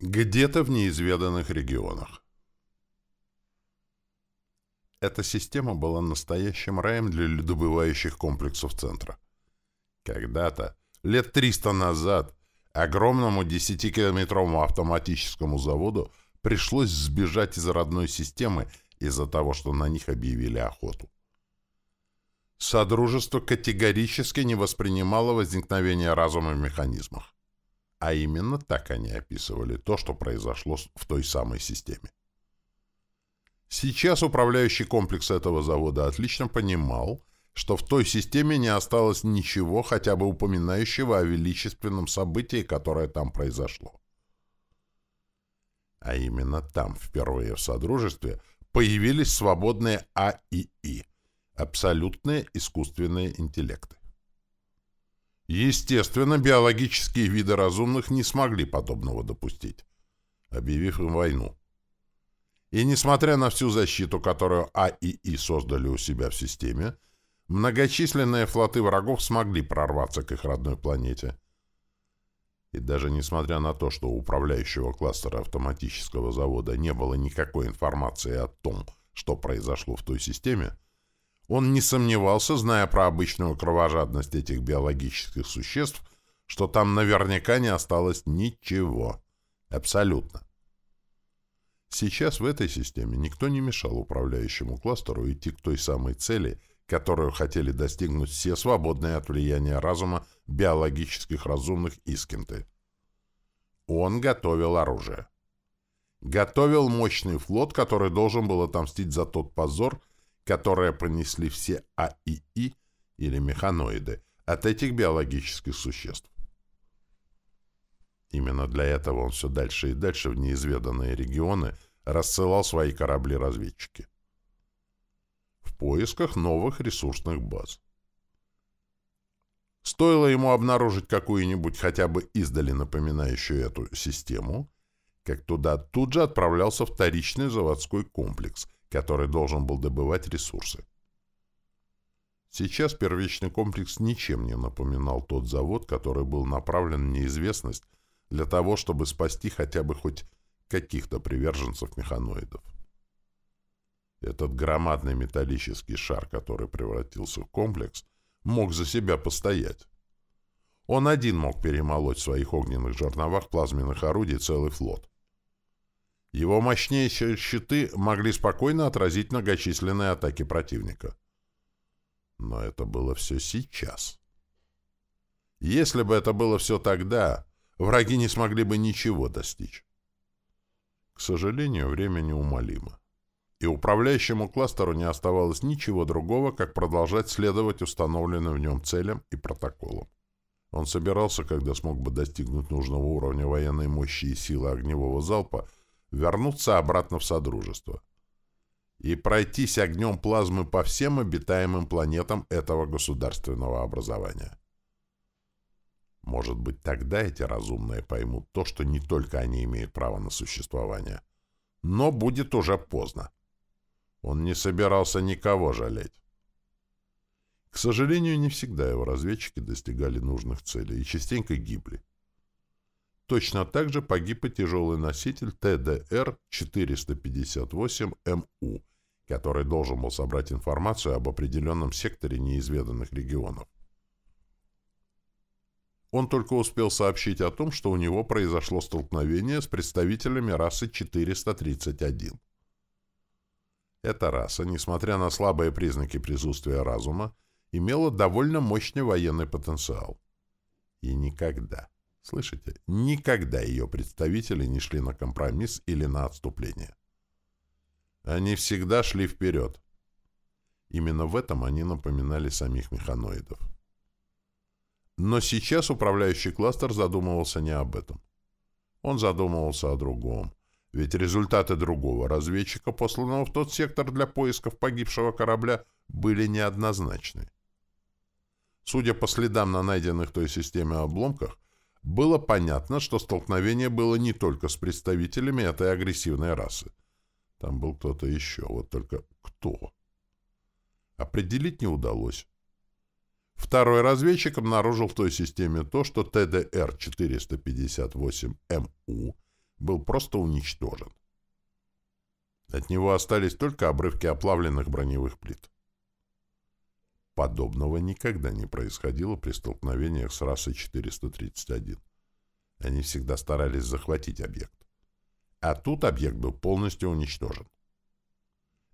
Где-то в неизведанных регионах. Эта система была настоящим раем для добывающих комплексов центра. Когда-то, лет 300 назад, огромному 10-километровому автоматическому заводу пришлось сбежать из родной системы из-за того, что на них объявили охоту. Содружество категорически не воспринимало возникновение разума в механизмах. А именно так они описывали то, что произошло в той самой системе. Сейчас управляющий комплекс этого завода отлично понимал, что в той системе не осталось ничего, хотя бы упоминающего о величественном событии, которое там произошло. А именно там, впервые в Содружестве, появились свободные АИИ – абсолютные искусственные интеллекты. Естественно, биологические виды разумных не смогли подобного допустить, объявив им войну. И несмотря на всю защиту, которую АИИ создали у себя в системе, многочисленные флоты врагов смогли прорваться к их родной планете. И даже несмотря на то, что у управляющего кластера автоматического завода не было никакой информации о том, что произошло в той системе, он не сомневался, зная про обычную кровожадность этих биологических существ, что там наверняка не осталось ничего. Абсолютно. Сейчас в этой системе никто не мешал управляющему кластеру идти к той самой цели, которую хотели достигнуть все свободные от влияния разума биологических разумных Искинты. Он готовил оружие. Готовил мощный флот, который должен был отомстить за тот позор, которые понесли все АИИ или механоиды от этих биологических существ. Именно для этого он все дальше и дальше в неизведанные регионы рассылал свои корабли-разведчики. В поисках новых ресурсных баз. Стоило ему обнаружить какую-нибудь хотя бы издали напоминающую эту систему, как туда тут же отправлялся вторичный заводской комплекс — который должен был добывать ресурсы. Сейчас первичный комплекс ничем не напоминал тот завод, который был направлен в неизвестность для того, чтобы спасти хотя бы хоть каких-то приверженцев механоидов. Этот громадный металлический шар, который превратился в комплекс, мог за себя постоять. Он один мог перемолоть в своих огненных жерновах плазменных орудий целый флот. Его мощнейшие щиты могли спокойно отразить многочисленные атаки противника. Но это было все сейчас. Если бы это было все тогда, враги не смогли бы ничего достичь. К сожалению, время неумолимо. И управляющему кластеру не оставалось ничего другого, как продолжать следовать установленным в нем целям и протоколам. Он собирался, когда смог бы достигнуть нужного уровня военной мощи и силы огневого залпа, вернуться обратно в Содружество и пройтись огнем плазмы по всем обитаемым планетам этого государственного образования. Может быть, тогда эти разумные поймут то, что не только они имеют право на существование, но будет уже поздно. Он не собирался никого жалеть. К сожалению, не всегда его разведчики достигали нужных целей и частенько гибли. Точно так же погиб и тяжелый носитель ТДР-458МУ, который должен был собрать информацию об определенном секторе неизведанных регионов. Он только успел сообщить о том, что у него произошло столкновение с представителями расы 431. Эта раса, несмотря на слабые признаки присутствия разума, имела довольно мощный военный потенциал. И никогда, Слышите? Никогда ее представители не шли на компромисс или на отступление. Они всегда шли вперед. Именно в этом они напоминали самих механоидов. Но сейчас управляющий кластер задумывался не об этом. Он задумывался о другом. Ведь результаты другого разведчика, посланного в тот сектор для поисков погибшего корабля, были неоднозначны. Судя по следам на найденных той системе обломках, было понятно, что столкновение было не только с представителями этой агрессивной расы. Там был кто-то еще, вот только кто? Определить не удалось. Второй разведчик обнаружил в той системе то, что ТДР-458МУ был просто уничтожен. От него остались только обрывки оплавленных броневых плит. Подобного никогда не происходило при столкновениях с расой 431. Они всегда старались захватить объект. А тут объект был полностью уничтожен.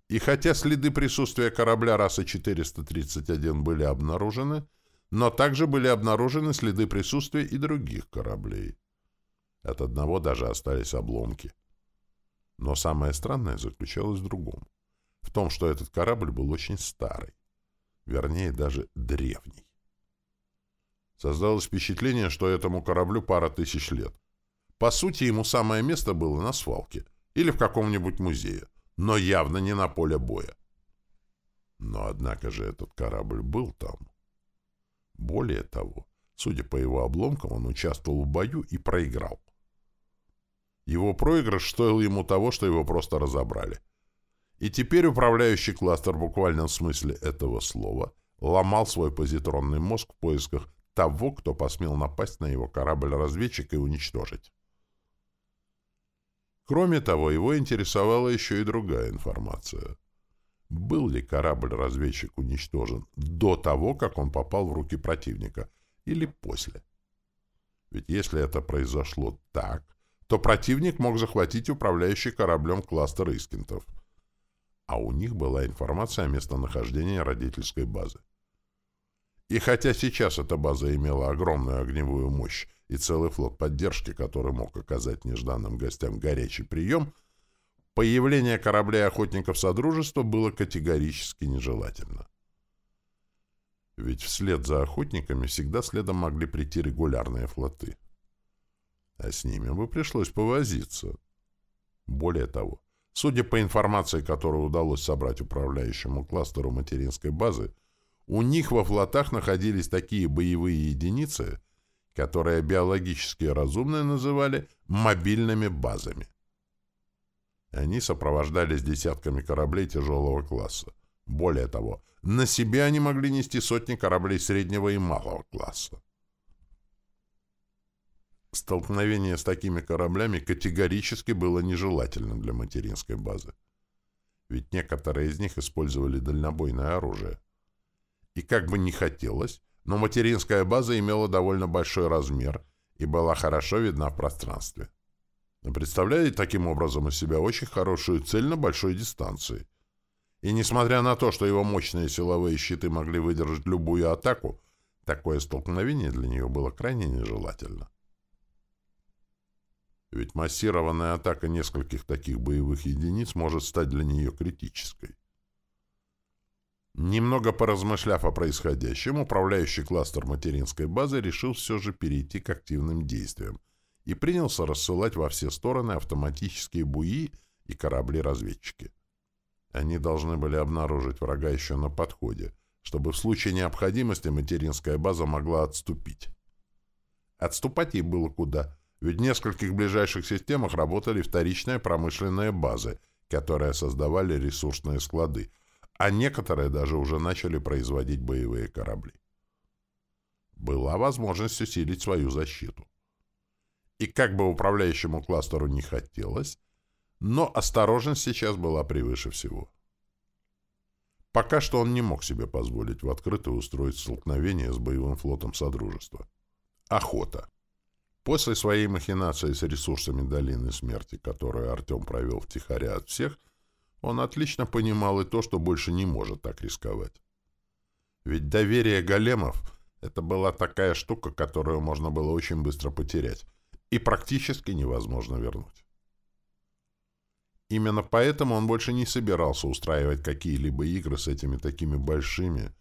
И хотя следы присутствия корабля расы 431 были обнаружены, но также были обнаружены следы присутствия и других кораблей. От одного даже остались обломки. Но самое странное заключалось в другом. В том, что этот корабль был очень старый. Вернее, даже древний. Создалось впечатление, что этому кораблю пара тысяч лет. По сути, ему самое место было на свалке или в каком-нибудь музее, но явно не на поле боя. Но однако же этот корабль был там. Более того, судя по его обломкам, он участвовал в бою и проиграл. Его проигрыш стоил ему того, что его просто разобрали. И теперь управляющий кластер в буквальном смысле этого слова ломал свой позитронный мозг в поисках того, кто посмел напасть на его корабль-разведчик и уничтожить. Кроме того, его интересовала еще и другая информация. Был ли корабль-разведчик уничтожен до того, как он попал в руки противника, или после? Ведь если это произошло так, то противник мог захватить управляющий кораблем кластер Искинтов. А у них была информация о местонахождении родительской базы. И хотя сейчас эта база имела огромную огневую мощь и целый флот поддержки, который мог оказать нежданным гостям горячий прием, появление кораблей охотников Содружества было категорически нежелательно. Ведь вслед за охотниками всегда следом могли прийти регулярные флоты а с ними бы пришлось повозиться. Более того, судя по информации, которую удалось собрать управляющему кластеру материнской базы, у них во флотах находились такие боевые единицы, которые биологически разумные называли мобильными базами. Они сопровождались десятками кораблей тяжелого класса. Более того, на себе они могли нести сотни кораблей среднего и малого класса. Столкновение с такими кораблями категорически было нежелательным для материнской базы. Ведь некоторые из них использовали дальнобойное оружие. И как бы не хотелось, но материнская база имела довольно большой размер и была хорошо видна в пространстве. Представляет таким образом из себя очень хорошую цель на большой дистанции. И несмотря на то, что его мощные силовые щиты могли выдержать любую атаку, такое столкновение для нее было крайне нежелательно. Ведь массированная атака нескольких таких боевых единиц может стать для нее критической. Немного поразмышляв о происходящем, управляющий кластер материнской базы решил все же перейти к активным действиям и принялся рассылать во все стороны автоматические буи и корабли-разведчики. Они должны были обнаружить врага еще на подходе, чтобы в случае необходимости материнская база могла отступить. Отступать ей было куда – ведь в нескольких ближайших системах работали вторичные промышленные базы, которые создавали ресурсные склады, а некоторые даже уже начали производить боевые корабли. Была возможность усилить свою защиту. И как бы управляющему кластеру не хотелось, но осторожность сейчас была превыше всего. Пока что он не мог себе позволить в открытую устроить столкновение с боевым флотом Содружества. Охота. После своей махинации с ресурсами Долины Смерти, которую Артем провел втихаря от всех, он отлично понимал и то, что больше не может так рисковать. Ведь доверие големов — это была такая штука, которую можно было очень быстро потерять и практически невозможно вернуть. Именно поэтому он больше не собирался устраивать какие-либо игры с этими такими большими,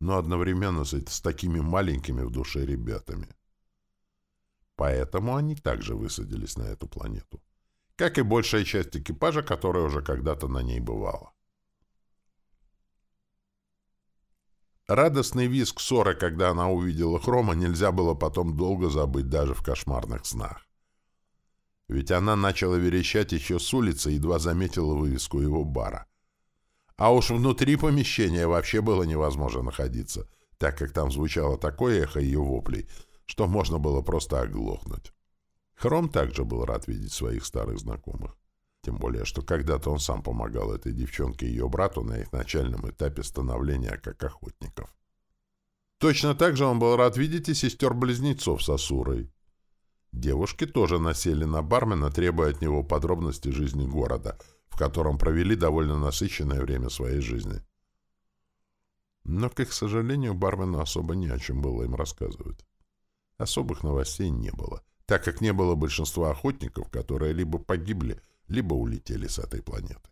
но одновременно с, с такими маленькими в душе ребятами. Поэтому они также высадились на эту планету. Как и большая часть экипажа, которая уже когда-то на ней бывала. Радостный визг Соры, когда она увидела Хрома, нельзя было потом долго забыть даже в кошмарных снах. Ведь она начала верещать еще с улицы, едва заметила вывеску его бара. А уж внутри помещения вообще было невозможно находиться, так как там звучало такое эхо ее воплей — что можно было просто оглохнуть. Хром также был рад видеть своих старых знакомых. Тем более, что когда-то он сам помогал этой девчонке и ее брату на их начальном этапе становления как охотников. Точно так же он был рад видеть и сестер-близнецов с Асурой. Девушки тоже насели на бармена, требуя от него подробностей жизни города, в котором провели довольно насыщенное время своей жизни. Но, к их сожалению, бармену особо не о чем было им рассказывать. Особых новостей не было, так как не было большинства охотников, которые либо погибли, либо улетели с этой планеты.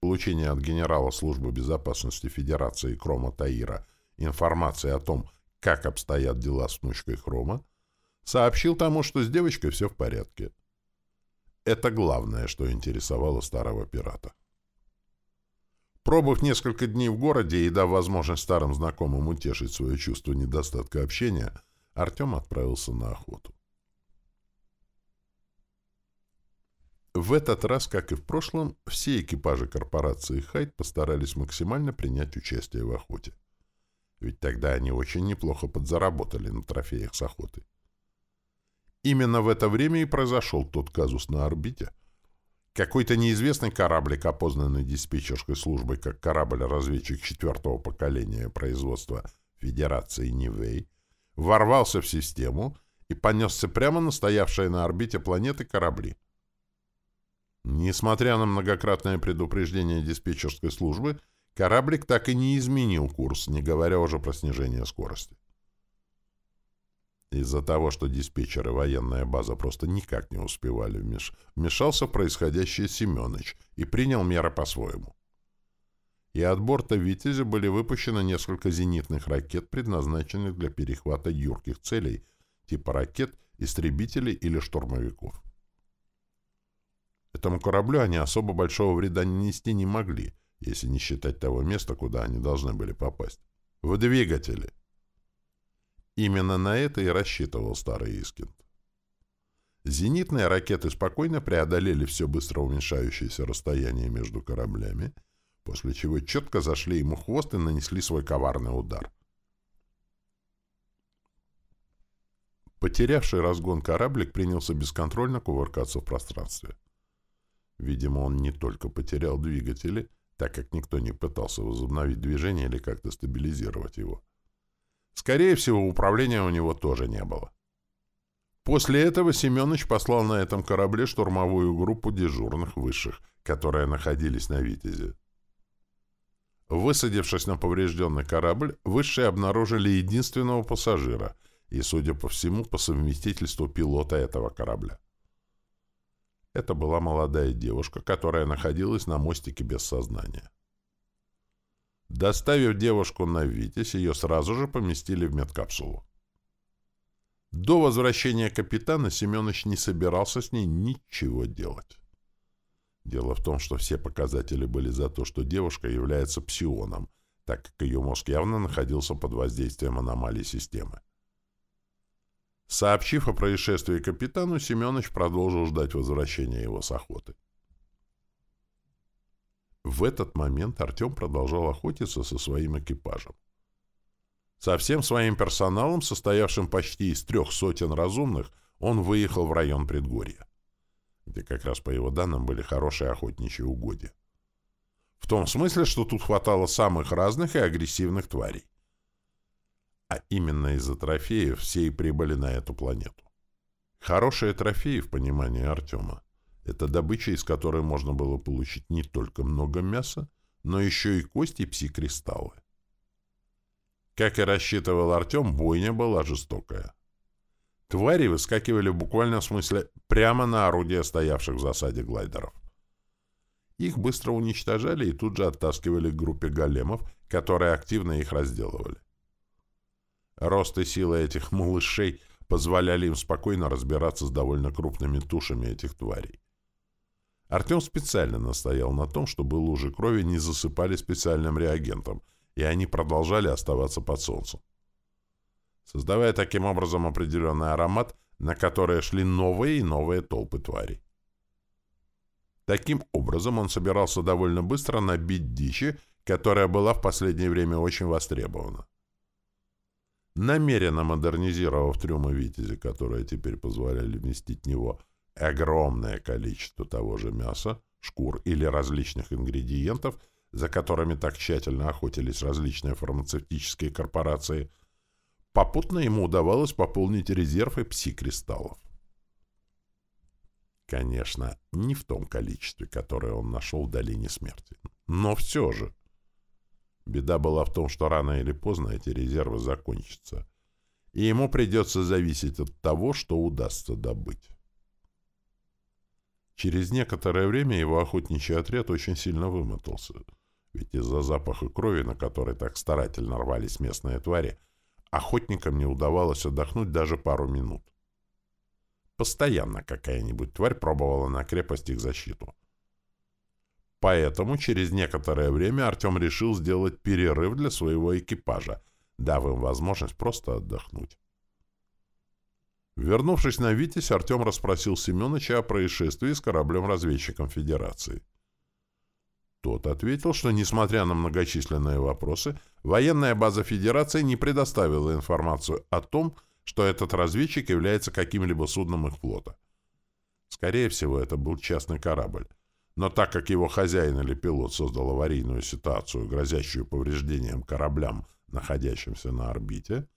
Получение от генерала службы безопасности Федерации Крома Таира информации о том, как обстоят дела с внучкой Хрома, Сообщил тому, что с девочкой все в порядке. Это главное, что интересовало старого пирата. Пробыв несколько дней в городе и дав возможность старым знакомым утешить свое чувство недостатка общения, Артем отправился на охоту. В этот раз, как и в прошлом, все экипажи корпорации «Хайт» постарались максимально принять участие в охоте. Ведь тогда они очень неплохо подзаработали на трофеях с охоты. Именно в это время и произошел тот казус на орбите. Какой-то неизвестный кораблик, опознанный диспетчерской службой как корабль-разведчик четвертого поколения производства Федерации Нивей, ворвался в систему и понесся прямо на стоявшие на орбите планеты корабли. Несмотря на многократное предупреждение диспетчерской службы, кораблик так и не изменил курс, не говоря уже про снижение скорости. Из-за того, что диспетчеры военная база просто никак не успевали вмеш... вмешался в происходящее Семенович и принял меры по-своему. И от борта «Витязя» были выпущены несколько зенитных ракет, предназначенных для перехвата юрких целей, типа ракет, истребителей или штурмовиков. Этому кораблю они особо большого вреда нанести не могли, если не считать того места, куда они должны были попасть. В двигатели. Именно на это и рассчитывал старый Искин. Зенитные ракеты спокойно преодолели все быстро уменьшающееся расстояние между кораблями, после чего четко зашли ему хвост и нанесли свой коварный удар. Потерявший разгон кораблик принялся бесконтрольно кувыркаться в пространстве. Видимо, он не только потерял двигатели, так как никто не пытался возобновить движение или как-то стабилизировать его, Скорее всего, управления у него тоже не было. После этого Семенович послал на этом корабле штурмовую группу дежурных высших, которые находились на «Витязе». Высадившись на поврежденный корабль, высшие обнаружили единственного пассажира и, судя по всему, по совместительству пилота этого корабля. Это была молодая девушка, которая находилась на мостике без сознания. Доставив девушку на Витязь, ее сразу же поместили в медкапсулу. До возвращения капитана Семенович не собирался с ней ничего делать. Дело в том, что все показатели были за то, что девушка является псионом, так как ее мозг явно находился под воздействием аномалий системы. Сообщив о происшествии капитану, Семенович продолжил ждать возвращения его с охоты. В этот момент Артем продолжал охотиться со своим экипажем. Со всем своим персоналом, состоявшим почти из трех сотен разумных, он выехал в район предгорья, где как раз по его данным были хорошие охотничьи угодья. В том смысле, что тут хватало самых разных и агрессивных тварей. А именно из-за трофеев все и прибыли на эту планету. Хорошие трофеи, в понимании Артема, это добыча, из которой можно было получить не только много мяса, но еще и кости пси-кристаллы. Как и рассчитывал Артем, бойня была жестокая. Твари выскакивали в буквальном смысле прямо на орудия стоявших в засаде глайдеров. Их быстро уничтожали и тут же оттаскивали к группе големов, которые активно их разделывали. Рост и сила этих малышей позволяли им спокойно разбираться с довольно крупными тушами этих тварей. Артем специально настоял на том, чтобы лужи крови не засыпали специальным реагентом, и они продолжали оставаться под солнцем. Создавая таким образом определенный аромат, на который шли новые и новые толпы тварей. Таким образом он собирался довольно быстро набить дичи, которая была в последнее время очень востребована. намеренно модернизировав трюмы «Витязи», которые теперь позволяли вместить в него огромное количество того же мяса, шкур или различных ингредиентов, за которыми так тщательно охотились различные фармацевтические корпорации, попутно ему удавалось пополнить резервы пси-кристаллов. Конечно, не в том количестве, которое он нашел в долине смерти. Но все же. Беда была в том, что рано или поздно эти резервы закончатся, и ему придется зависеть от того, что удастся добыть. Через некоторое время его охотничий отряд очень сильно вымотался, ведь из-за запаха крови, на который так старательно рвались местные твари, охотникам не удавалось отдохнуть даже пару минут. Постоянно какая-нибудь тварь пробовала на крепость их защиту. Поэтому через некоторое время Артем решил сделать перерыв для своего экипажа, дав им возможность просто отдохнуть. Вернувшись на «Витязь», Артем расспросил Семеновича о происшествии с кораблем-разведчиком Федерации. Тот ответил, что, несмотря на многочисленные вопросы, военная база Федерации не предоставила информацию о том, что этот разведчик является каким-либо судном их флота. Скорее всего, это был частный корабль. Но так как его хозяин или пилот создал аварийную ситуацию, грозящую повреждением кораблям, находящимся на орбите,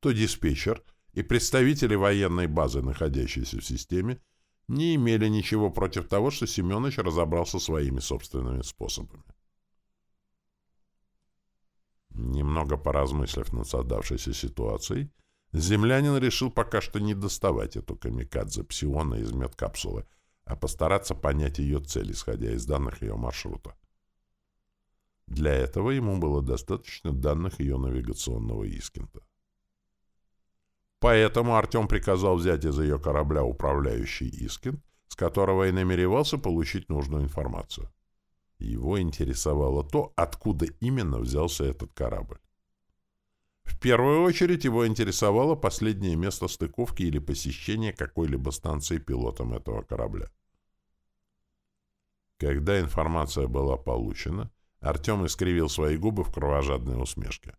то диспетчер и представители военной базы, находящиеся в системе, не имели ничего против того, что Семенович разобрался своими собственными способами. Немного поразмыслив над создавшейся ситуацией, Землянин решил пока что не доставать эту камикадзе псиона из медкапсулы, а постараться понять ее цель, исходя из данных ее маршрута. Для этого ему было достаточно данных ее навигационного Искинта. Поэтому Артем приказал взять из ее корабля управляющий Искин, с которого и намеревался получить нужную информацию. Его интересовало то, откуда именно взялся этот корабль. В первую очередь его интересовало последнее место стыковки или посещения какой-либо станции пилотом этого корабля. Когда информация была получена, Артем искривил свои губы в кровожадной усмешке.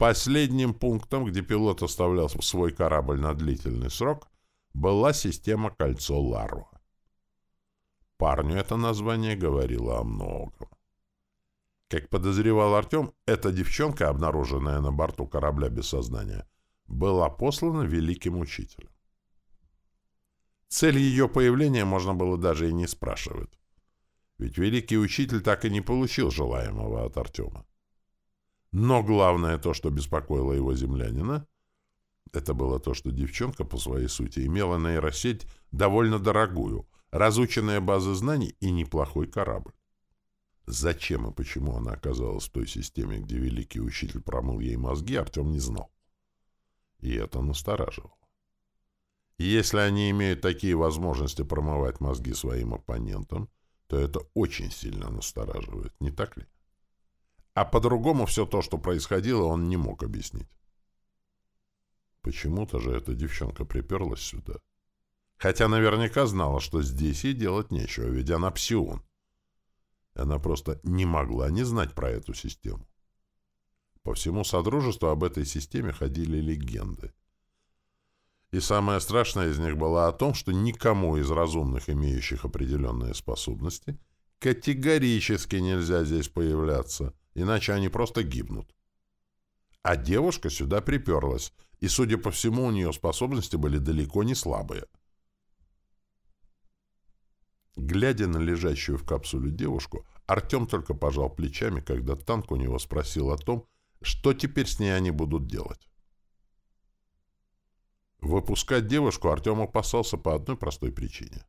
Последним пунктом, где пилот оставлял свой корабль на длительный срок, была система «Кольцо Ларва». Парню это название говорило о многом. Как подозревал Артем, эта девчонка, обнаруженная на борту корабля без сознания, была послана великим учителем. Цель ее появления можно было даже и не спрашивать. Ведь великий учитель так и не получил желаемого от Артема. Но главное то, что беспокоило его землянина, это было то, что девчонка по своей сути имела нейросеть довольно дорогую, разученная база знаний и неплохой корабль. Зачем и почему она оказалась в той системе, где великий учитель промыл ей мозги, Артем не знал. И это настораживало. Если они имеют такие возможности промывать мозги своим оппонентам, то это очень сильно настораживает, не так ли? А по-другому все то, что происходило, он не мог объяснить. Почему-то же эта девчонка приперлась сюда. Хотя наверняка знала, что здесь ей делать нечего, ведь она псион. Она просто не могла не знать про эту систему. По всему Содружеству об этой системе ходили легенды. И самое страшное из них было о том, что никому из разумных, имеющих определенные способности, категорически нельзя здесь появляться, иначе они просто гибнут. А девушка сюда приперлась, и, судя по всему, у нее способности были далеко не слабые. Глядя на лежащую в капсуле девушку, Артем только пожал плечами, когда танк у него спросил о том, что теперь с ней они будут делать. Выпускать девушку Артем опасался по одной простой причине.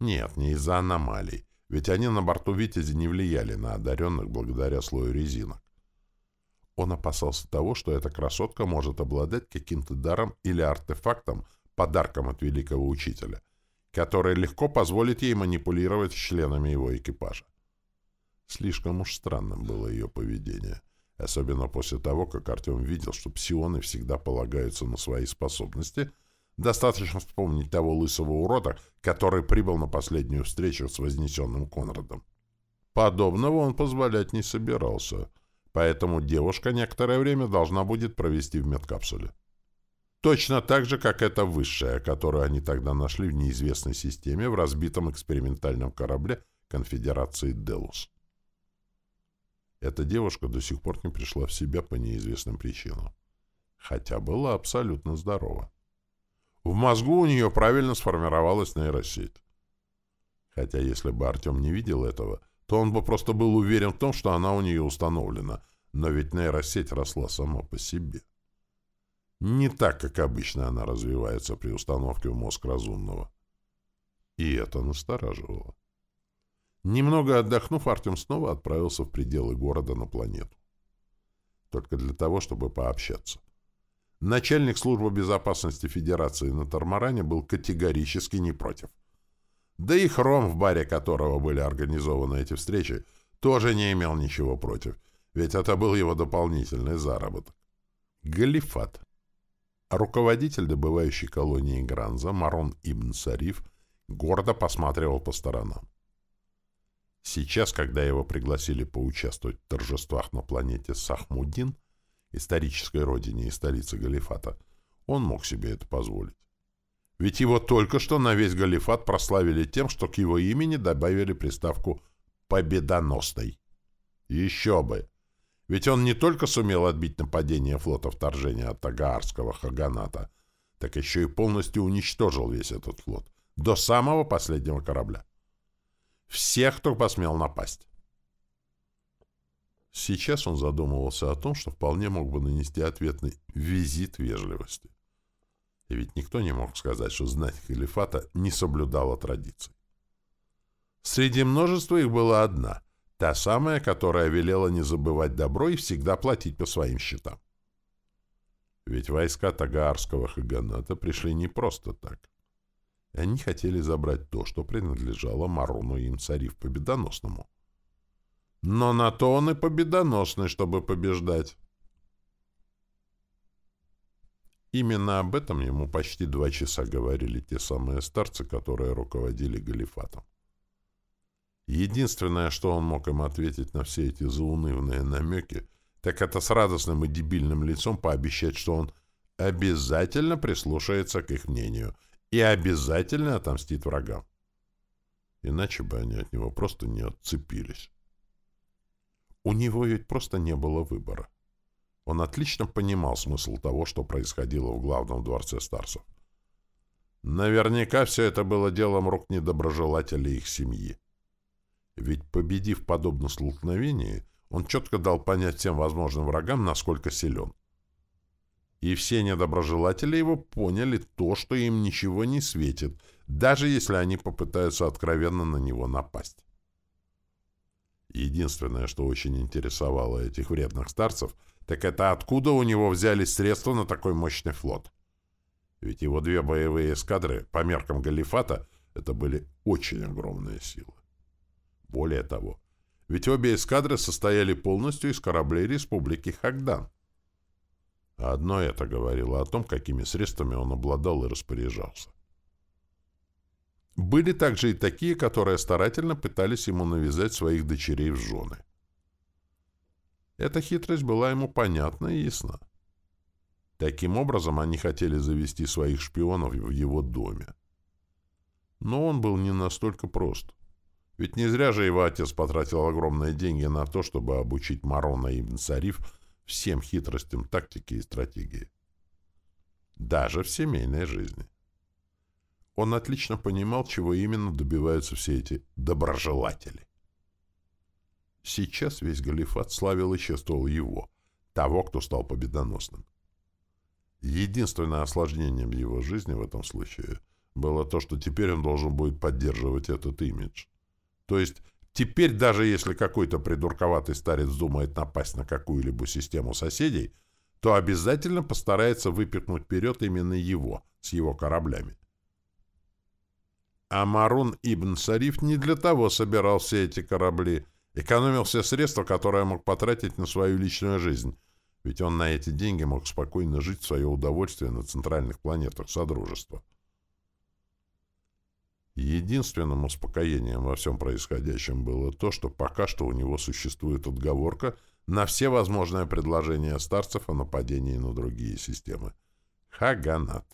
Нет, не из-за аномалий, ведь они на борту «Витязи» не влияли на одаренных благодаря слою резинок. Он опасался того, что эта красотка может обладать каким-то даром или артефактом, подарком от великого учителя, который легко позволит ей манипулировать членами его экипажа. Слишком уж странным было ее поведение, особенно после того, как Артем видел, что псионы всегда полагаются на свои способности. Достаточно вспомнить того лысого урода, который прибыл на последнюю встречу с вознесенным Конрадом. Подобного он позволять не собирался, поэтому девушка некоторое время должна будет провести в медкапсуле. Точно так же, как эта высшая, которую они тогда нашли в неизвестной системе в разбитом экспериментальном корабле конфедерации «Делус». Эта девушка до сих пор не пришла в себя по неизвестным причинам, хотя была абсолютно здорова. В мозгу у нее правильно сформировалась нейросеть. Хотя если бы Артем не видел этого, то он бы просто был уверен в том, что она у нее установлена, но ведь нейросеть росла сама по себе. Не так, как обычно она развивается при установке в мозг разумного. И это настораживало. Немного отдохнув, Артем снова отправился в пределы города на планету. Только для того, чтобы пообщаться. Начальник службы безопасности Федерации на Тормаране был категорически не против. Да и Хром, в баре которого были организованы эти встречи, тоже не имел ничего против, ведь это был его дополнительный заработок. Галифат. Руководитель добывающей колонии Гранза, Марон Ибн Сариф, гордо посматривал по сторонам. Сейчас, когда его пригласили поучаствовать в торжествах на планете Сахмудин, исторической родине и столице Галифата, он мог себе это позволить. Ведь его только что на весь Галифат прославили тем, что к его имени добавили приставку «победоносный». Еще бы! Ведь он не только сумел отбить нападение флота вторжения от Тагаарского Хаганата, так еще и полностью уничтожил весь этот флот, до самого последнего корабля. Всех, кто посмел напасть. Сейчас он задумывался о том, что вполне мог бы нанести ответный визит вежливости. И ведь никто не мог сказать, что знать халифата не соблюдала традиций. Среди множества их была одна, та самая, которая велела не забывать добро и всегда платить по своим счетам. Ведь войска Тагаарского Хаганата пришли не просто так. Они хотели забрать то, что принадлежало Маруну им царив победоносному. Но на то он и победоносный, чтобы побеждать. Именно об этом ему почти два часа говорили те самые старцы, которые руководили галифатом. Единственное, что он мог им ответить на все эти заунывные намеки, так это с радостным и дебильным лицом пообещать, что он обязательно прислушается к их мнению и обязательно отомстит врагам. Иначе бы они от него просто не отцепились. У него ведь просто не было выбора. Он отлично понимал смысл того, что происходило в главном дворце Старсов. Наверняка все это было делом рук недоброжелателей их семьи. Ведь, победив подобное столкновение, он четко дал понять всем возможным врагам, насколько силен. И все недоброжелатели его поняли то, что им ничего не светит, даже если они попытаются откровенно на него напасть. Единственное, что очень интересовало этих вредных старцев, так это откуда у него взялись средства на такой мощный флот. Ведь его две боевые эскадры, по меркам Галифата, это были очень огромные силы. Более того, ведь обе эскадры состояли полностью из кораблей Республики Хагдан. Одно это говорило о том, какими средствами он обладал и распоряжался. Были также и такие, которые старательно пытались ему навязать своих дочерей в жены. Эта хитрость была ему понятна и ясна. Таким образом, они хотели завести своих шпионов в его доме. Но он был не настолько прост. Ведь не зря же его отец потратил огромные деньги на то, чтобы обучить Марона и Ибн Сариф всем хитростям тактики и стратегии. Даже в семейной жизни. Он отлично понимал, чего именно добиваются все эти доброжелатели. Сейчас весь Галифат славил и чествовал его, того, кто стал победоносным. Единственное осложнением его жизни в этом случае было то, что теперь он должен будет поддерживать этот имидж. То есть теперь даже если какой-то придурковатый старец думает напасть на какую-либо систему соседей, то обязательно постарается выпихнуть вперед именно его, с его кораблями. А Марун Ибн Сариф не для того собирал все эти корабли, экономил все средства, которые мог потратить на свою личную жизнь, ведь он на эти деньги мог спокойно жить в свое удовольствие на центральных планетах Содружества. Единственным успокоением во всем происходящем было то, что пока что у него существует отговорка на все возможные предложения старцев о нападении на другие системы. Хаганат.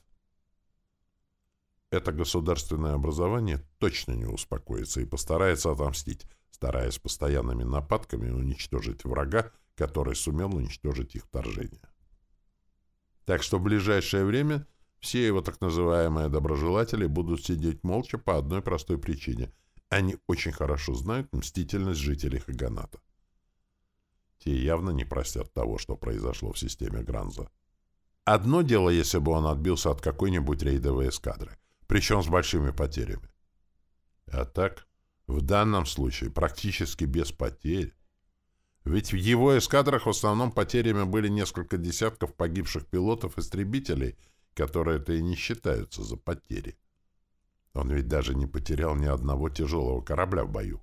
Это государственное образование точно не успокоится и постарается отомстить, стараясь постоянными нападками уничтожить врага, который сумел уничтожить их вторжение. Так что в ближайшее время все его так называемые доброжелатели будут сидеть молча по одной простой причине. Они очень хорошо знают мстительность жителей Хаганата. Те явно не простят того, что произошло в системе Гранза. Одно дело, если бы он отбился от какой-нибудь рейдовой эскадры, причем с большими потерями. А так, в данном случае практически без потерь. Ведь в его эскадрах в основном потерями были несколько десятков погибших пилотов-истребителей, которые-то и не считаются за потери. Он ведь даже не потерял ни одного тяжелого корабля в бою.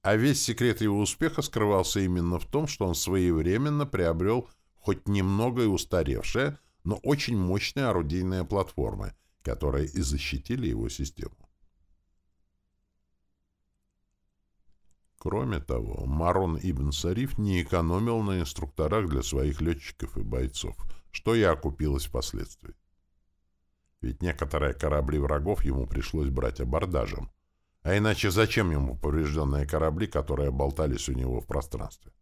А весь секрет его успеха скрывался именно в том, что он своевременно приобрел хоть немного и устаревшие, но очень мощные орудийные платформы, которые и защитили его систему. Кроме того, Марон Ибн Сариф не экономил на инструкторах для своих летчиков и бойцов, что и окупилось впоследствии. Ведь некоторые корабли врагов ему пришлось брать абордажем, а иначе зачем ему поврежденные корабли, которые болтались у него в пространстве?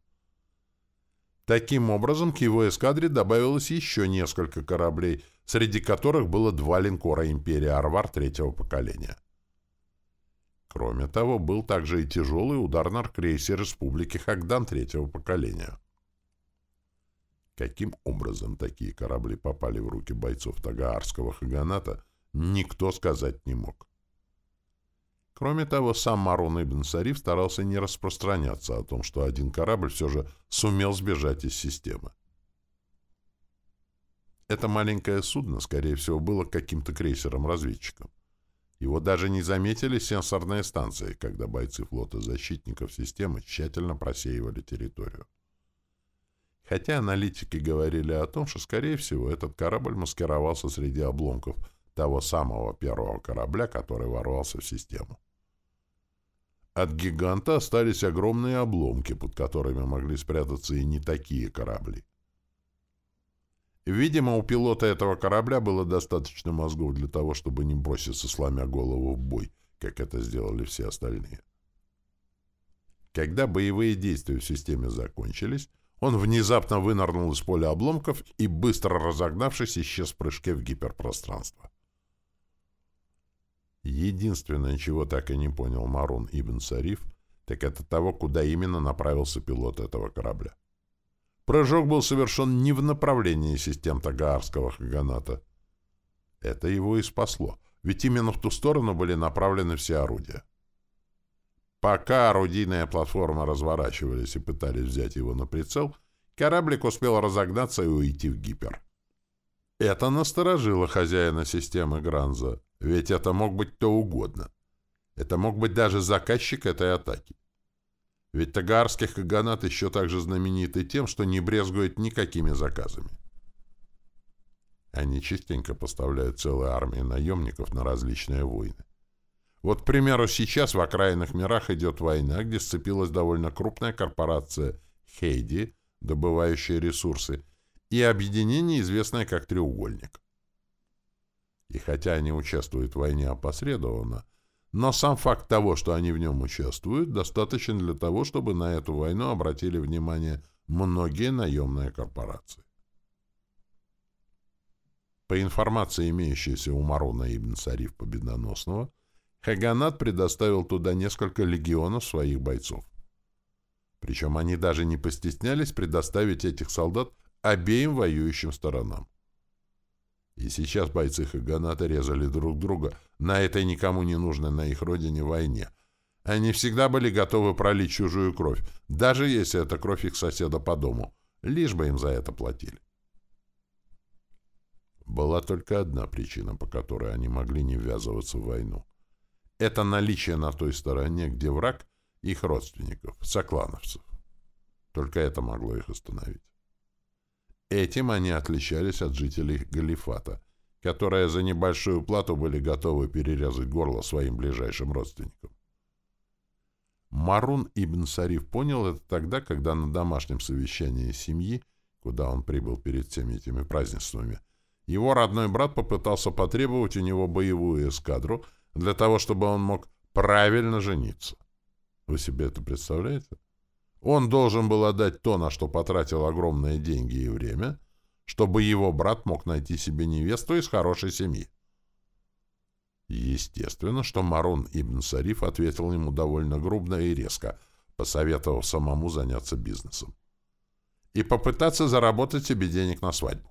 Таким образом, к его эскадре добавилось еще несколько кораблей, среди которых было два линкора «Империя Арвар» третьего поколения. Кроме того, был также и тяжелый ударно-крейсер Республики Хагдан третьего поколения. Каким образом такие корабли попали в руки бойцов Тагаарского Хаганата, никто сказать не мог. Кроме того, сам Марун Ибн Сариф старался не распространяться о том, что один корабль все же сумел сбежать из системы. Это маленькое судно, скорее всего, было каким-то крейсером-разведчиком. Его даже не заметили сенсорные станции, когда бойцы флота защитников системы тщательно просеивали территорию. Хотя аналитики говорили о том, что, скорее всего, этот корабль маскировался среди обломков того самого первого корабля, который ворвался в систему. От гиганта остались огромные обломки, под которыми могли спрятаться и не такие корабли. Видимо, у пилота этого корабля было достаточно мозгов для того, чтобы не броситься, сломя голову в бой, как это сделали все остальные. Когда боевые действия в системе закончились, он внезапно вынырнул из поля обломков и, быстро разогнавшись, исчез в прыжке в гиперпространство. Единственное, чего так и не понял Марун Ибн Сариф, так это того, куда именно направился пилот этого корабля. Прыжок был совершен не в направлении систем Тагаарского Хаганата. Это его и спасло, ведь именно в ту сторону были направлены все орудия. Пока орудийные платформы разворачивались и пытались взять его на прицел, кораблик успел разогнаться и уйти в гипер. Это насторожило хозяина системы Гранза, ведь это мог быть кто угодно. Это мог быть даже заказчик этой атаки. Ведь Тагарский Каганат еще также знаменит и тем, что не брезгует никакими заказами. Они частенько поставляют целые армии наемников на различные войны. Вот, к примеру, сейчас в окраинных мирах идет война, где сцепилась довольно крупная корпорация Хейди, добывающая ресурсы, и объединение, известное как «Треугольник». И хотя они участвуют в войне опосредованно, но сам факт того, что они в нем участвуют, достаточен для того, чтобы на эту войну обратили внимание многие наемные корпорации. По информации, имеющейся у Марона ибн Сариф Победоносного, Хаганат предоставил туда несколько легионов своих бойцов. Причем они даже не постеснялись предоставить этих солдат обеим воюющим сторонам. И сейчас бойцы Хаганата резали друг друга на этой никому не нужной на их родине войне. Они всегда были готовы пролить чужую кровь, даже если это кровь их соседа по дому, лишь бы им за это платили. Была только одна причина, по которой они могли не ввязываться в войну. Это наличие на той стороне, где враг, их родственников, соклановцев. Только это могло их остановить. Этим они отличались от жителей Галифата, которые за небольшую плату были готовы перерезать горло своим ближайшим родственникам. Марун ибн Сариф понял это тогда, когда на домашнем совещании семьи, куда он прибыл перед всеми этими празднествами, его родной брат попытался потребовать у него боевую эскадру для того, чтобы он мог правильно жениться. Вы себе это представляете? Он должен был отдать то, на что потратил огромные деньги и время, чтобы его брат мог найти себе невесту из хорошей семьи. Естественно, что Марун ибн Сариф ответил ему довольно грубно и резко, посоветовав самому заняться бизнесом. И попытаться заработать себе денег на свадьбу.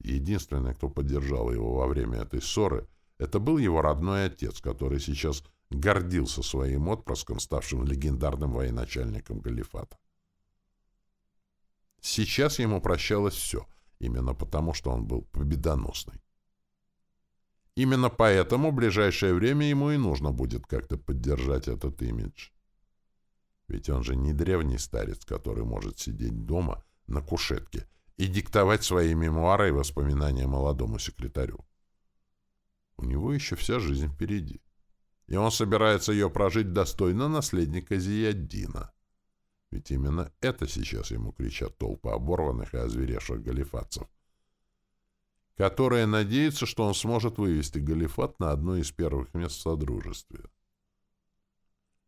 Единственный, кто поддержал его во время этой ссоры, это был его родной отец, который сейчас гордился своим отпрыском, ставшим легендарным военачальником Галифата. Сейчас ему прощалось все, именно потому, что он был победоносный. Именно поэтому в ближайшее время ему и нужно будет как-то поддержать этот имидж. Ведь он же не древний старец, который может сидеть дома на кушетке и диктовать свои мемуары и воспоминания молодому секретарю. У него еще вся жизнь впереди и он собирается ее прожить достойно наследника Зияддина. Ведь именно это сейчас ему кричат толпы оборванных и озверевших галифатцев, которые надеются, что он сможет вывести галифат на одно из первых мест в Содружестве.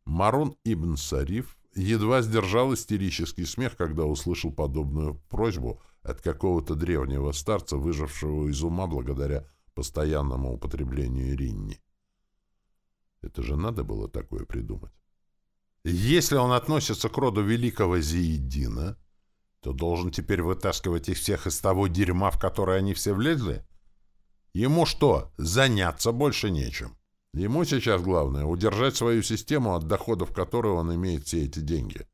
Марун ибн Сариф едва сдержал истерический смех, когда услышал подобную просьбу от какого-то древнего старца, выжившего из ума благодаря постоянному употреблению ринни. Это же надо было такое придумать. Если он относится к роду великого Зиедина, то должен теперь вытаскивать их всех из того дерьма, в которое они все влезли? Ему что, заняться больше нечем? Ему сейчас главное — удержать свою систему, от доходов которой он имеет все эти деньги.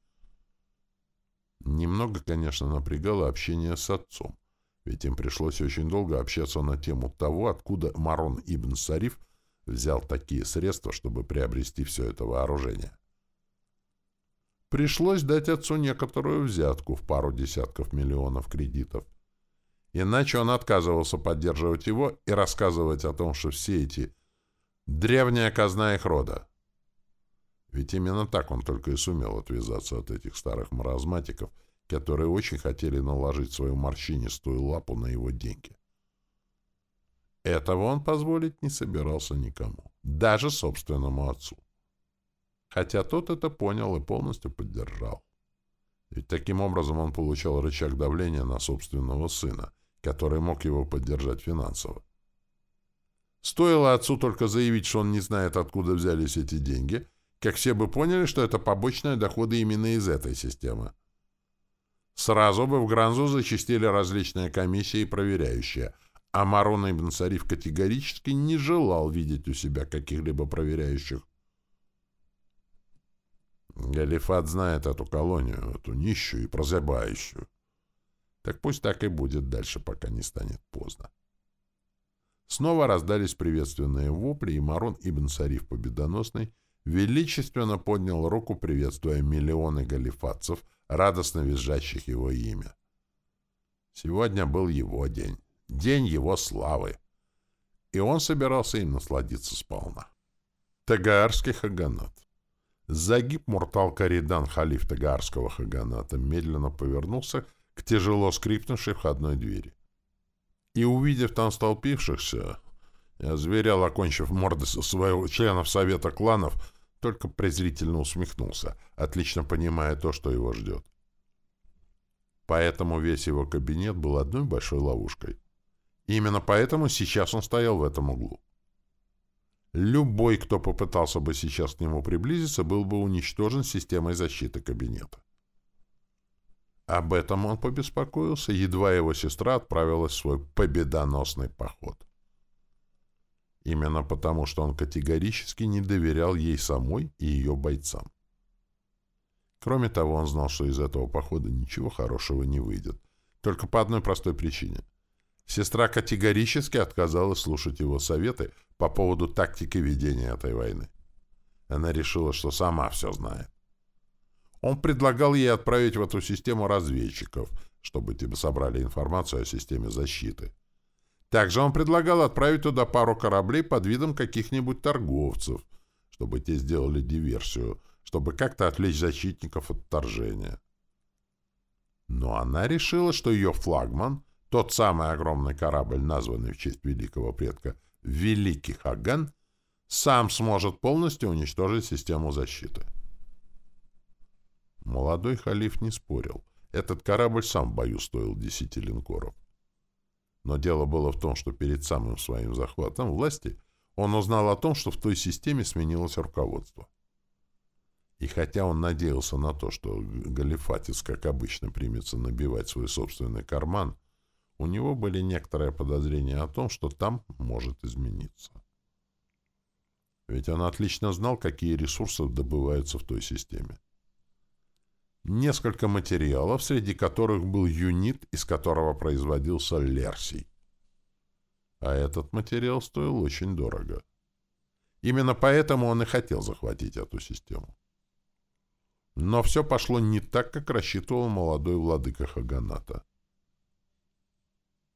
Немного, конечно, напрягало общение с отцом, ведь им пришлось очень долго общаться на тему того, откуда Марон ибн Сариф взял такие средства, чтобы приобрести все это вооружение. Пришлось дать отцу некоторую взятку в пару десятков миллионов кредитов. Иначе он отказывался поддерживать его и рассказывать о том, что все эти древняя казна их рода. Ведь именно так он только и сумел отвязаться от этих старых маразматиков, которые очень хотели наложить свою морщинистую лапу на его деньги. Этого он позволить не собирался никому, даже собственному отцу. Хотя тот это понял и полностью поддержал. Ведь таким образом он получал рычаг давления на собственного сына, который мог его поддержать финансово. Стоило отцу только заявить, что он не знает, откуда взялись эти деньги, как все бы поняли, что это побочные доходы именно из этой системы. Сразу бы в Гранзу зачастили различные комиссии и проверяющие – а Марон ибн Сариф категорически не желал видеть у себя каких-либо проверяющих. Галифат знает эту колонию, эту нищую и прозябающую. Так пусть так и будет дальше, пока не станет поздно. Снова раздались приветственные вопли, и Марон ибн Сариф Победоносный величественно поднял руку, приветствуя миллионы галифатцев, радостно визжащих его имя. Сегодня был его день день его славы. И он собирался им насладиться сполна. Тагаарский хаганат. Загиб Муртал Каридан, халиф Тагаарского хаганата, медленно повернулся к тяжело скрипнувшей входной двери. И, увидев там столпившихся, я зверял, окончив морды своего членов Совета кланов, только презрительно усмехнулся, отлично понимая то, что его ждет. Поэтому весь его кабинет был одной большой ловушкой. Именно поэтому сейчас он стоял в этом углу. Любой, кто попытался бы сейчас к нему приблизиться, был бы уничтожен системой защиты кабинета. Об этом он побеспокоился, едва его сестра отправилась в свой победоносный поход. Именно потому, что он категорически не доверял ей самой и ее бойцам. Кроме того, он знал, что из этого похода ничего хорошего не выйдет. Только по одной простой причине — Сестра категорически отказалась слушать его советы по поводу тактики ведения этой войны. Она решила, что сама все знает. Он предлагал ей отправить в эту систему разведчиков, чтобы те собрали информацию о системе защиты. Также он предлагал отправить туда пару кораблей под видом каких-нибудь торговцев, чтобы те сделали диверсию, чтобы как-то отвлечь защитников от вторжения. Но она решила, что ее флагман, тот самый огромный корабль, названный в честь великого предка Великий Хаган, сам сможет полностью уничтожить систему защиты. Молодой халиф не спорил. Этот корабль сам в бою стоил десяти линкоров. Но дело было в том, что перед самым своим захватом власти он узнал о том, что в той системе сменилось руководство. И хотя он надеялся на то, что Галифатис, как обычно, примется набивать свой собственный карман, у него были некоторые подозрения о том, что там может измениться. Ведь он отлично знал, какие ресурсы добываются в той системе. Несколько материалов, среди которых был юнит, из которого производился Лерсий. А этот материал стоил очень дорого. Именно поэтому он и хотел захватить эту систему. Но все пошло не так, как рассчитывал молодой владыка Хаганата.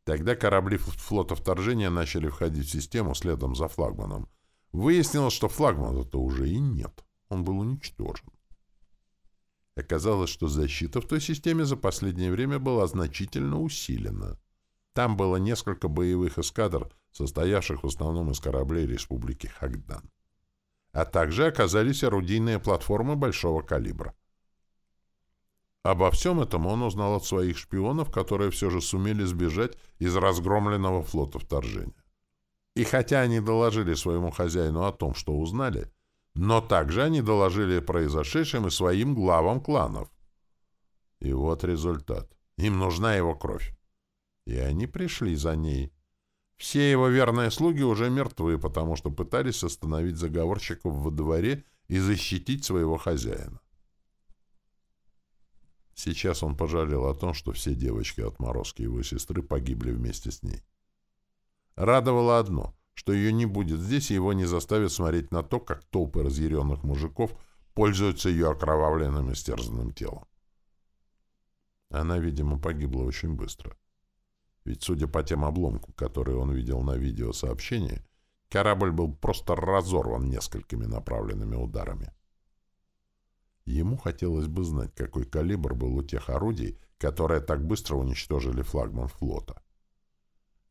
Тогда корабли флота вторжения начали входить в систему следом за флагманом. Выяснилось, что флагмана-то уже и нет. Он был уничтожен. Оказалось, что защита в той системе за последнее время была значительно усилена. Там было несколько боевых эскадр, состоявших в основном из кораблей Республики Хагдан а также оказались орудийные платформы большого калибра. Обо всем этом он узнал от своих шпионов, которые все же сумели сбежать из разгромленного флота вторжения. И хотя они доложили своему хозяину о том, что узнали, но также они доложили о произошедшем и своим главам кланов. И вот результат. Им нужна его кровь. И они пришли за ней. Все его верные слуги уже мертвы, потому что пытались остановить заговорщиков во дворе и защитить своего хозяина. Сейчас он пожалел о том, что все девочки-отморозки его сестры погибли вместе с ней. Радовало одно, что ее не будет здесь, и его не заставят смотреть на то, как толпы разъяренных мужиков пользуются ее окровавленным и стерзанным телом. Она, видимо, погибла очень быстро. Ведь, судя по тем обломкам, которые он видел на видеосообщении, корабль был просто разорван несколькими направленными ударами. Ему хотелось бы знать, какой калибр был у тех орудий, которые так быстро уничтожили флагман флота.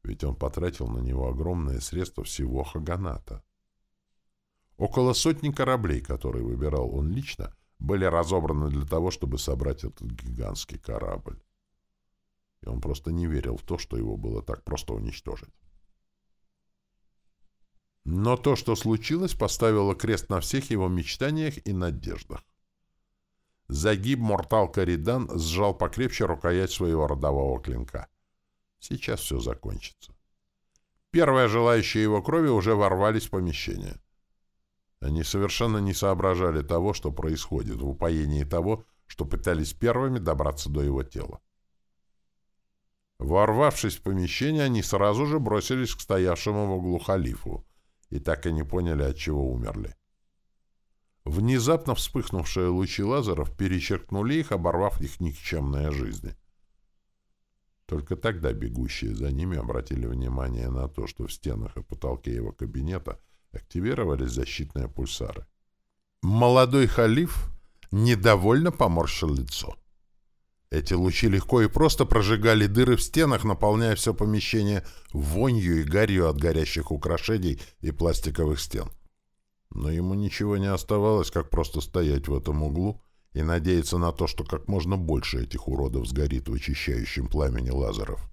Ведь он потратил на него огромные средства всего Хаганата. Около сотни кораблей, которые выбирал он лично, были разобраны для того, чтобы собрать этот гигантский корабль и он просто не верил в то, что его было так просто уничтожить. Но то, что случилось, поставило крест на всех его мечтаниях и надеждах. Загиб Мортал Каридан сжал покрепче рукоять своего родового клинка. Сейчас все закончится. Первые желающие его крови уже ворвались в помещение. Они совершенно не соображали того, что происходит, в упоении того, что пытались первыми добраться до его тела. Ворвавшись в помещение, они сразу же бросились к стоявшему в углу халифу и так и не поняли, от чего умерли. Внезапно вспыхнувшие лучи лазеров перечеркнули их, оборвав их никчемные жизни. Только тогда бегущие за ними обратили внимание на то, что в стенах и потолке его кабинета активировались защитные пульсары. Молодой халиф недовольно поморщил лицо. Эти лучи легко и просто прожигали дыры в стенах, наполняя все помещение вонью и гарью от горящих украшений и пластиковых стен. Но ему ничего не оставалось, как просто стоять в этом углу и надеяться на то, что как можно больше этих уродов сгорит в очищающем пламени лазеров.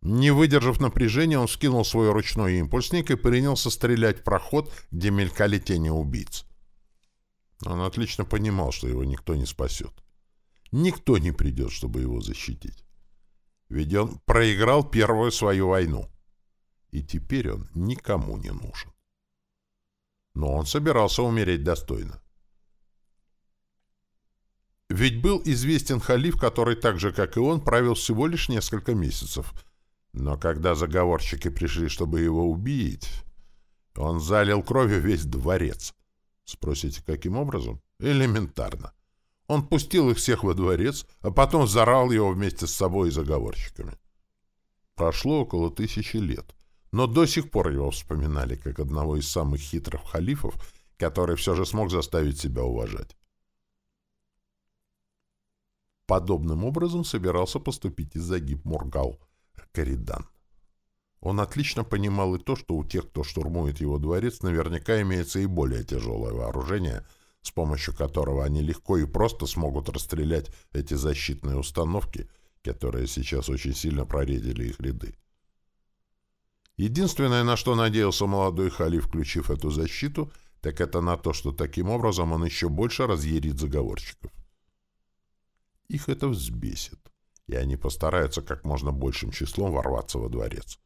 Не выдержав напряжения, он скинул свой ручной импульсник и принялся стрелять в проход, где мелькали тени убийц. Он отлично понимал, что его никто не спасет. Никто не придет, чтобы его защитить. Ведь он проиграл первую свою войну. И теперь он никому не нужен. Но он собирался умереть достойно. Ведь был известен халиф, который так же, как и он, правил всего лишь несколько месяцев. Но когда заговорщики пришли, чтобы его убить, он залил кровью весь дворец. Спросите, каким образом? Элементарно. Он пустил их всех во дворец, а потом зарал его вместе с собой и заговорщиками. Прошло около тысячи лет, но до сих пор его вспоминали как одного из самых хитрых халифов, который все же смог заставить себя уважать. Подобным образом собирался поступить и Загиб Мургал Каридан. Он отлично понимал и то, что у тех, кто штурмует его дворец, наверняка имеется и более тяжелое вооружение, с помощью которого они легко и просто смогут расстрелять эти защитные установки, которые сейчас очень сильно проредили их ряды. Единственное, на что надеялся молодой Хали, включив эту защиту, так это на то, что таким образом он еще больше разъярит заговорщиков. Их это взбесит, и они постараются как можно большим числом ворваться во дворец.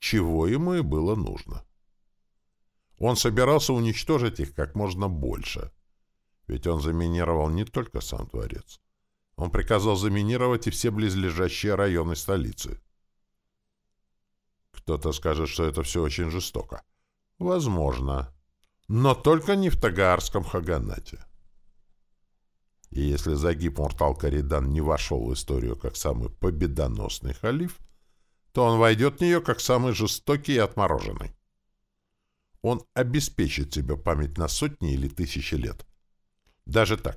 Чего ему и было нужно. Он собирался уничтожить их как можно больше, ведь он заминировал не только сам дворец. Он приказал заминировать и все близлежащие районы столицы. Кто-то скажет, что это все очень жестоко. Возможно. Но только не в Тагаарском Хаганате. И если Загиб Муртал Каридан не вошел в историю как самый победоносный халиф, то он войдет в нее как самый жестокий и отмороженный. Он обеспечит себе память на сотни или тысячи лет. Даже так.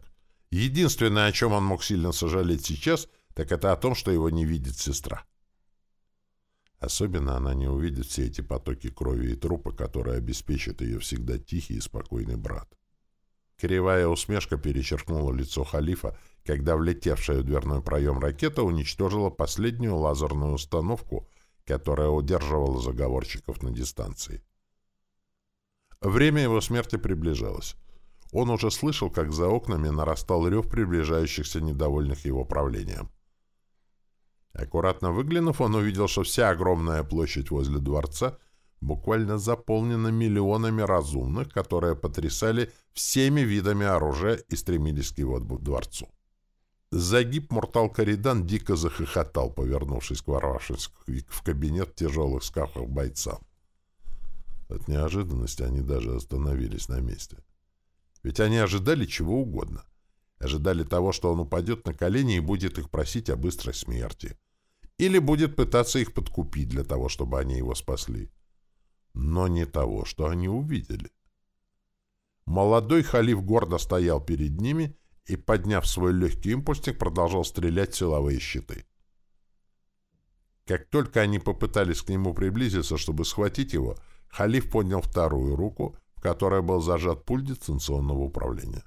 Единственное, о чем он мог сильно сожалеть сейчас, так это о том, что его не видит сестра. Особенно она не увидит все эти потоки крови и трупа, которые обеспечат ее всегда тихий и спокойный брат. Кривая усмешка перечеркнула лицо халифа, когда влетевшая в дверной проем ракета уничтожила последнюю лазерную установку, которая удерживала заговорщиков на дистанции. Время его смерти приближалось. Он уже слышал, как за окнами нарастал рев приближающихся недовольных его правлением. Аккуратно выглянув, он увидел, что вся огромная площадь возле дворца буквально заполнена миллионами разумных, которые потрясали всеми видами оружия и стремились к его дворцу. Загиб Муртал Каридан дико захохотал, повернувшись к ворвавшись в кабинет тяжелых скафов бойцам. От неожиданности они даже остановились на месте. Ведь они ожидали чего угодно. Ожидали того, что он упадет на колени и будет их просить о быстрой смерти. Или будет пытаться их подкупить для того, чтобы они его спасли. Но не того, что они увидели. Молодой халиф гордо стоял перед ними и, подняв свой легкий импульсник, продолжал стрелять силовые щиты. Как только они попытались к нему приблизиться, чтобы схватить его, халиф поднял вторую руку, в которой был зажат пульт дистанционного управления.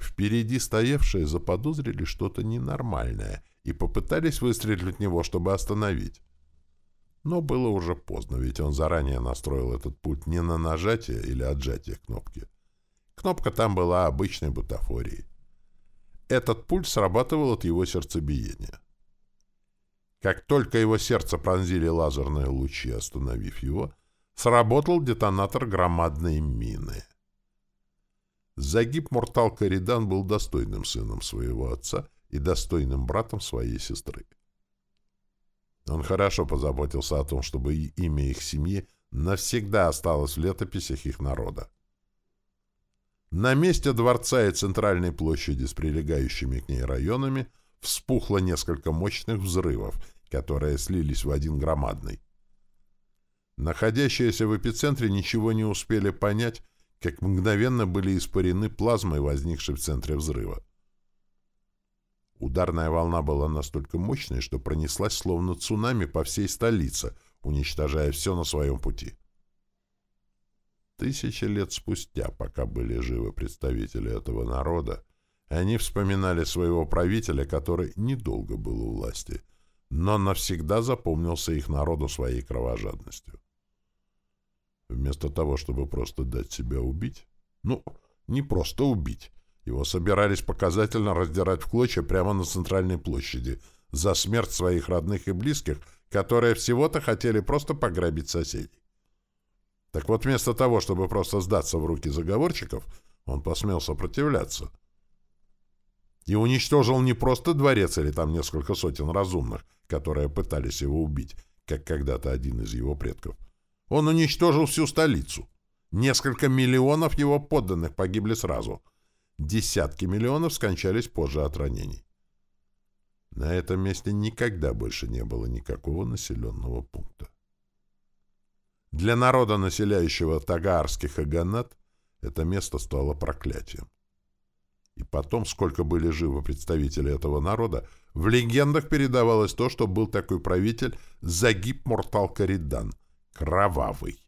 Впереди стоявшие заподозрили что-то ненормальное и попытались выстрелить в него, чтобы остановить. Но было уже поздно, ведь он заранее настроил этот пульт не на нажатие или отжатие кнопки. Кнопка там была обычной бутафорией. Этот пульт срабатывал от его сердцебиения. Как только его сердце пронзили лазерные лучи, остановив его, сработал детонатор громадной мины. Загиб Муртал Каридан был достойным сыном своего отца и достойным братом своей сестры. Он хорошо позаботился о том, чтобы имя их семьи навсегда осталось в летописях их народа. На месте дворца и центральной площади с прилегающими к ней районами вспухло несколько мощных взрывов, которые слились в один громадный. Находящиеся в эпицентре ничего не успели понять, как мгновенно были испарены плазмой, возникшей в центре взрыва. Ударная волна была настолько мощной, что пронеслась словно цунами по всей столице, уничтожая все на своем пути. Тысячи лет спустя, пока были живы представители этого народа, они вспоминали своего правителя, который недолго был у власти, но навсегда запомнился их народу своей кровожадностью. Вместо того, чтобы просто дать себя убить, ну, не просто убить, его собирались показательно раздирать в клочья прямо на центральной площади за смерть своих родных и близких, которые всего-то хотели просто пограбить соседей. Так вот, вместо того, чтобы просто сдаться в руки заговорщиков, он посмел сопротивляться. И уничтожил не просто дворец или там несколько сотен разумных, которые пытались его убить, как когда-то один из его предков. Он уничтожил всю столицу. Несколько миллионов его подданных погибли сразу — Десятки миллионов скончались позже от ранений. На этом месте никогда больше не было никакого населенного пункта. Для народа, населяющего Тагаарских Аганат, это место стало проклятием. И потом, сколько были живы представители этого народа, в легендах передавалось то, что был такой правитель Загиб Муртал Каридан, кровавый.